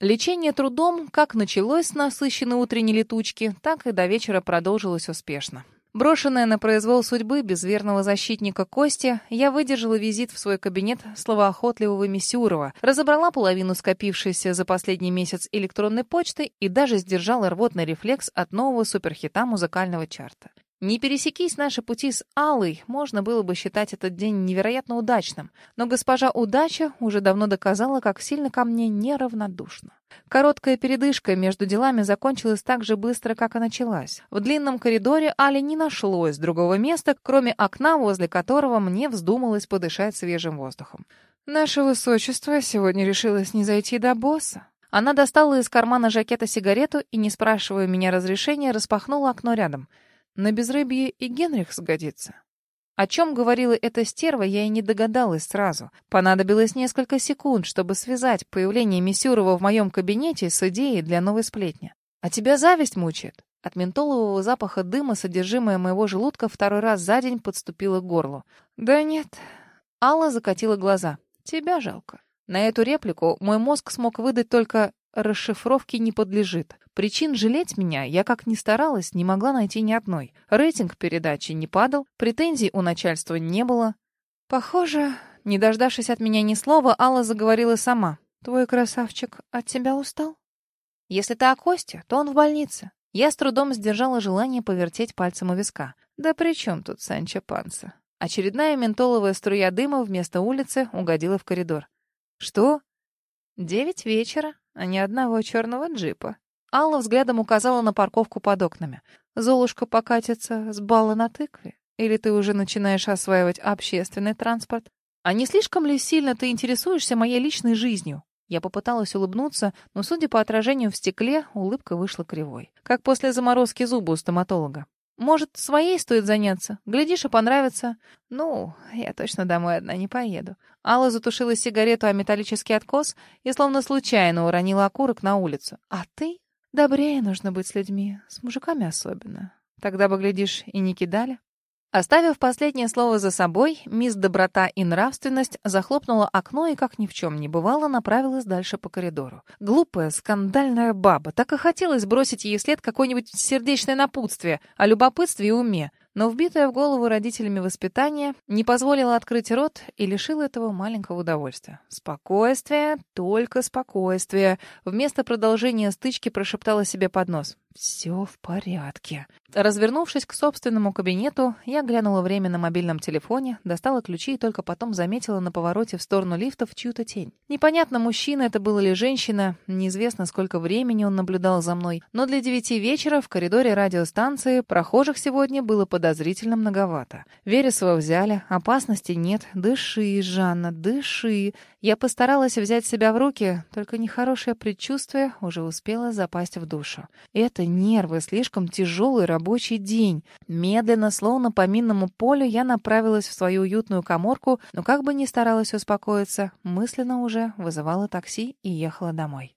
Лечение трудом как началось с насыщенной утренней летучки, так и до вечера продолжилось успешно. Брошенная на произвол судьбы без верного защитника Кости, я выдержала визит в свой кабинет словоохотливого Мисюрова, разобрала половину скопившейся за последний месяц электронной почты и даже сдержала рвотный рефлекс от нового суперхита музыкального чарта. Не пересекись наши пути с Аллой, можно было бы считать этот день невероятно удачным, но госпожа Удача уже давно доказала, как сильно ко мне неравнодушна. Короткая передышка между делами закончилась так же быстро, как и началась. В длинном коридоре Али не нашлось другого места, кроме окна, возле которого мне вздумалось подышать свежим воздухом. «Наше высочество сегодня решилось не зайти до босса». Она достала из кармана жакета сигарету и, не спрашивая меня разрешения, распахнула окно рядом — на безрыбье и Генрих сгодится. О чем говорила эта стерва, я и не догадалась сразу. Понадобилось несколько секунд, чтобы связать появление Мисюрова в моем кабинете с идеей для новой сплетни. «А тебя зависть мучает?» От ментолового запаха дыма содержимое моего желудка второй раз за день подступило к горлу. «Да нет». Алла закатила глаза. «Тебя жалко». На эту реплику мой мозг смог выдать только расшифровке не подлежит. Причин жалеть меня я как ни старалась, не могла найти ни одной. Рейтинг передачи не падал, претензий у начальства не было. Похоже, не дождавшись от меня ни слова, Алла заговорила сама. «Твой красавчик от тебя устал?» «Если ты о Косте, то он в больнице». Я с трудом сдержала желание повертеть пальцем у виска. «Да при чем тут Санчо Панса?» Очередная ментоловая струя дыма вместо улицы угодила в коридор. «Что?» «Девять вечера а ни одного черного джипа. Алла взглядом указала на парковку под окнами. «Золушка покатится с бала на тыкве? Или ты уже начинаешь осваивать общественный транспорт? А не слишком ли сильно ты интересуешься моей личной жизнью?» Я попыталась улыбнуться, но, судя по отражению в стекле, улыбка вышла кривой. Как после заморозки зуба у стоматолога. «Может, своей стоит заняться? Глядишь, и понравится». «Ну, я точно домой одна не поеду. Алла затушила сигарету о металлический откос и словно случайно уронила окурок на улицу. «А ты? Добрее нужно быть с людьми, с мужиками особенно. Тогда бы, глядишь, и не кидали». Оставив последнее слово за собой, мисс Доброта и Нравственность захлопнула окно и, как ни в чем не бывало, направилась дальше по коридору. Глупая, скандальная баба. Так и хотелось бросить ей вслед какое-нибудь сердечное напутствие о любопытстве и уме но вбитое в голову родителями воспитание не позволило открыть рот и лишило этого маленького удовольствия. «Спокойствие, только спокойствие!» Вместо продолжения стычки прошептала себе под нос. «Все в порядке». Развернувшись к собственному кабинету, я глянула время на мобильном телефоне, достала ключи и только потом заметила на повороте в сторону лифтов чью-то тень. Непонятно, мужчина это был или женщина, неизвестно, сколько времени он наблюдал за мной, но для девяти вечера в коридоре радиостанции прохожих сегодня было подозрительно многовато. Вересова взяли, опасности нет. Дыши, Жанна, дыши. Я постаралась взять себя в руки, только нехорошее предчувствие уже успело запасть в душу. Это нервы, слишком тяжелый рабочий день. Медленно, словно по минному полю, я направилась в свою уютную коморку, но как бы ни старалась успокоиться, мысленно уже вызывала такси и ехала домой.